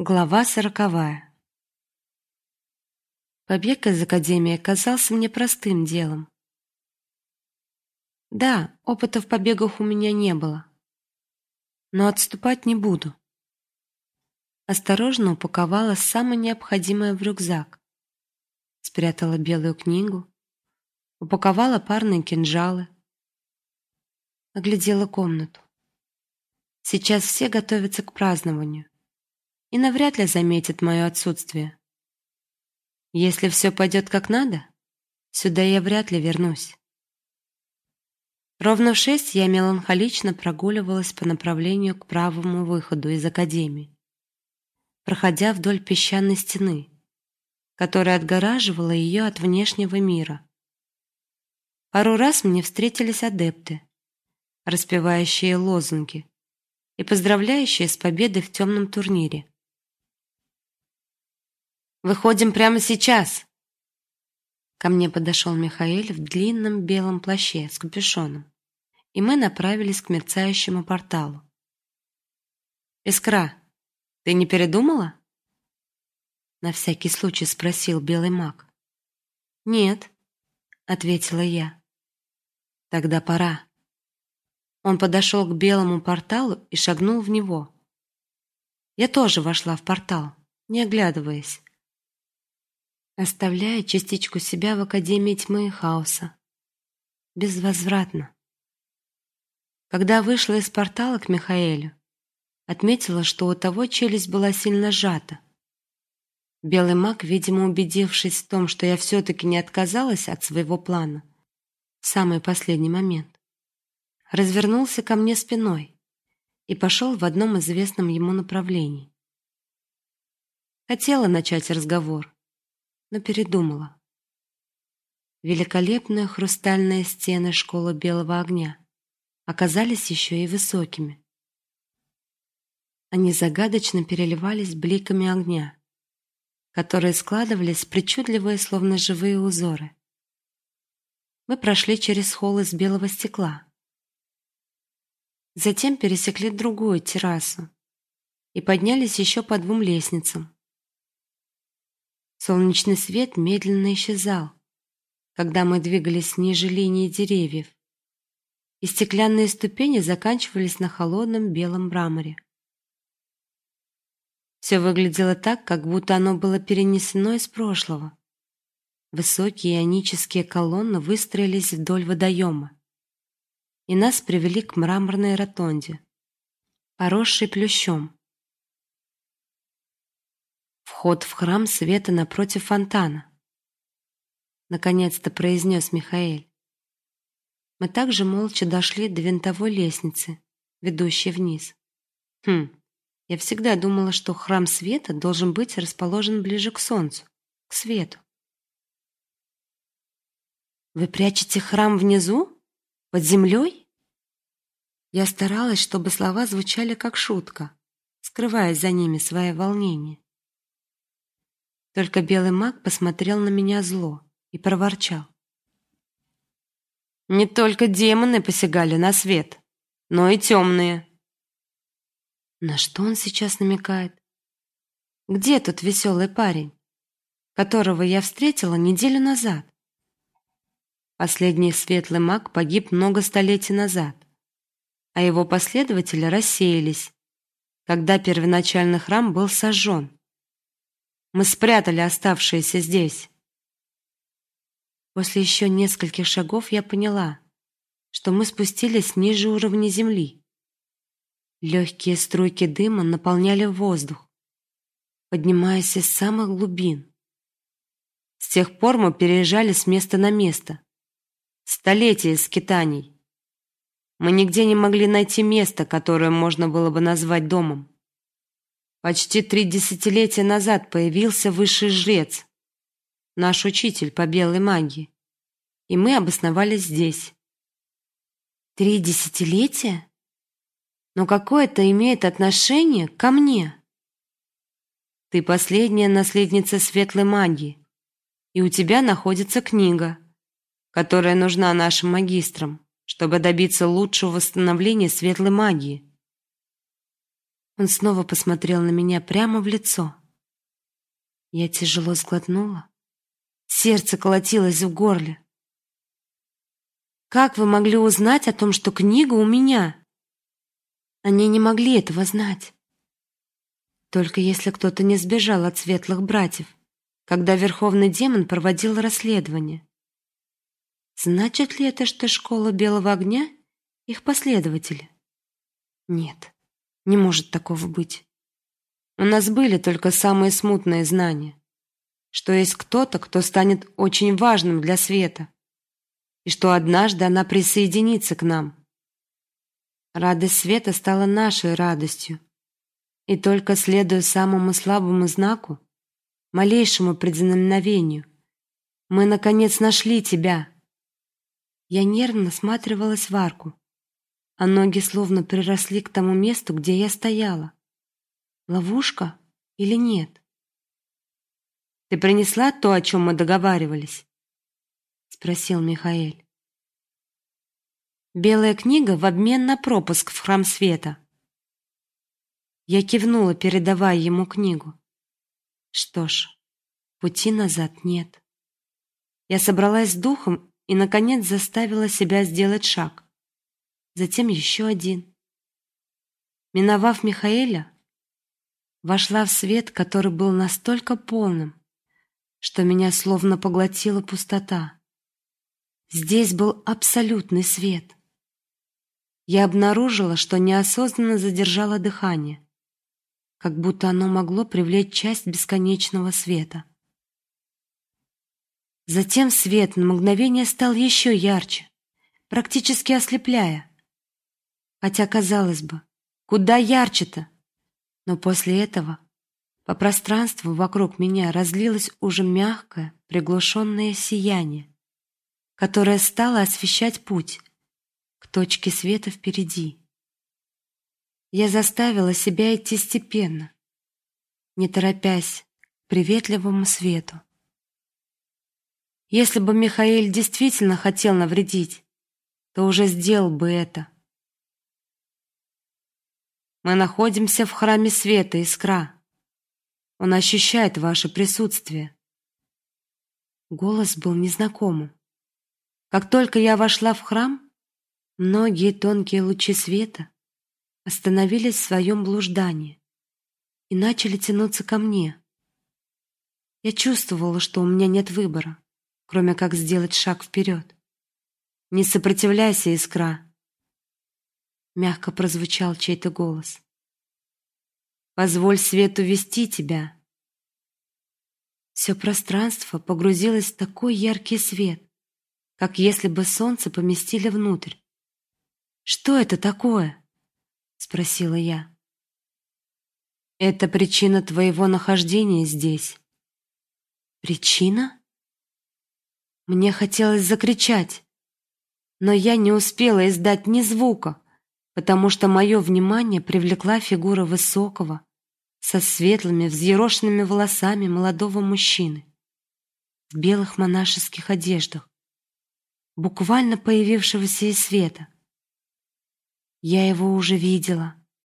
Глава сороковая. Побег из академии казался мне простым делом. Да, опыта в побегах у меня не было. Но отступать не буду. Осторожно упаковала самое необходимое в рюкзак. Спрятала белую книгу, упаковала парные кинжалы. Оглядела комнату. Сейчас все готовятся к празднованию и навряд ли заметит мое отсутствие. Если все пойдет как надо, сюда я вряд ли вернусь. Ровно в шесть я меланхолично прогуливалась по направлению к правому выходу из академии, проходя вдоль песчаной стены, которая отгораживала ее от внешнего мира. Пару раз мне встретились адепты, распевающие лозунги и поздравляющие с победой в темном турнире. Выходим прямо сейчас. Ко мне подошел Михаил в длинном белом плаще с капюшоном, и мы направились к мерцающему порталу. Искра, ты не передумала? На всякий случай спросил белый маг. Нет, ответила я. Тогда пора. Он подошел к белому порталу и шагнул в него. Я тоже вошла в портал, не оглядываясь оставляя частичку себя в Академии тьмы и хаоса. Безвозвратно. Когда вышла из портала к Михаэлю, отметила, что у того челюсть была сильно сжата. Белый маг, видимо, убедившись в том, что я все-таки не отказалась от своего плана, в самый последний момент, развернулся ко мне спиной и пошел в одном известном ему направлении. Хотела начать разговор, но передумала. Великолепные хрустальные стены школы Белого огня оказались еще и высокими. Они загадочно переливались бликами огня, которые складывались в причудливые, словно живые узоры. Мы прошли через холл из белого стекла. Затем пересекли другую террасу и поднялись еще по двум лестницам. Солнечный свет медленно исчезал, когда мы двигались ниже линии деревьев, и стеклянные ступени заканчивались на холодном белом мраморе. Все выглядело так, как будто оно было перенесено из прошлого. Высокие ионические колонны выстроились вдоль водоема, и нас привели к мраморной ротонде, поросшей плющом. Вход в храм света напротив фонтана. Наконец-то произнес Михаил. Мы также молча дошли до винтовой лестницы, ведущей вниз. Хм, я всегда думала, что храм света должен быть расположен ближе к солнцу, к свету. Вы прячете храм внизу? Под землей? Я старалась, чтобы слова звучали как шутка, скрывая за ними свое волнение. Только белый маг посмотрел на меня зло и проворчал: "Не только демоны посягали на свет, но и темные». На что он сейчас намекает? Где тот веселый парень, которого я встретила неделю назад? Последний светлый маг погиб много столетий назад, а его последователи рассеялись, когда первоначальный храм был сожжен. Мы спрятали оставшиеся здесь. После еще нескольких шагов я поняла, что мы спустились ниже уровня земли. Легкие струйки дыма наполняли воздух, поднимаясь из самых глубин. С тех пор мы переезжали с места на место. Столетия скитаний. Мы нигде не могли найти место, которое можно было бы назвать домом. Почти три десятилетия назад появился высший жрец, наш учитель по белой магии, и мы обосновались здесь. Три десятилетия? Но какое это имеет отношение ко мне? Ты последняя наследница светлой магии, и у тебя находится книга, которая нужна нашим магистрам, чтобы добиться лучшего восстановления светлой магии. Он снова посмотрел на меня прямо в лицо. Я тяжело сглотнула. Сердце колотилось в горле. Как вы могли узнать о том, что книга у меня? Они не могли этого знать. Только если кто-то не сбежал от светлых братьев, когда верховный демон проводил расследование. Значит ли это, что школа Белого огня их последователи? Нет. Не может такого быть. У нас были только самые смутные знания, что есть кто-то, кто станет очень важным для света, и что однажды она присоединится к нам. Радость света стала нашей радостью, и только следуя самому слабому знаку, малейшему предзнаменовению, мы наконец нашли тебя. Я нервно всматривалась в арку, а ноги словно приросли к тому месту, где я стояла. Ловушка или нет? Ты принесла то, о чем мы договаривались? спросил Михаил. Белая книга в обмен на пропуск в храм света. Я кивнула, передавая ему книгу. Что ж, пути назад нет. Я собралась с духом и наконец заставила себя сделать шаг. Затем еще один. Миновав Михаэля, вошла в свет, который был настолько полным, что меня словно поглотила пустота. Здесь был абсолютный свет. Я обнаружила, что неосознанно задержала дыхание как будто оно могло привлечь часть бесконечного света. Затем свет на мгновение стал еще ярче, практически ослепляя. Хотя казалось бы, куда ярче-то? Но после этого по пространству вокруг меня разлилось уже мягкое, приглушенное сияние, которое стало освещать путь к точке света впереди. Я заставила себя идти степенно, не торопясь к приветливому свету. Если бы Михаил действительно хотел навредить, то уже сделал бы это. Мы находимся в храме света Искра. Он ощущает ваше присутствие. Голос был незнакомым. Как только я вошла в храм, многие тонкие лучи света остановились в своем блуждании и начали тянуться ко мне. Я чувствовала, что у меня нет выбора, кроме как сделать шаг вперед. Не сопротивляйся, искра, мягко прозвучал чей-то голос. Позволь свету вести тебя. Все пространство погрузилось в такой яркий свет, как если бы солнце поместили внутрь. Что это такое? спросила я. Это причина твоего нахождения здесь. Причина? Мне хотелось закричать, но я не успела издать ни звука, потому что мое внимание привлекла фигура высокого, со светлыми взъерошенными волосами молодого мужчины в белых монашеских одеждах, буквально появившегося из света. Я его уже видела.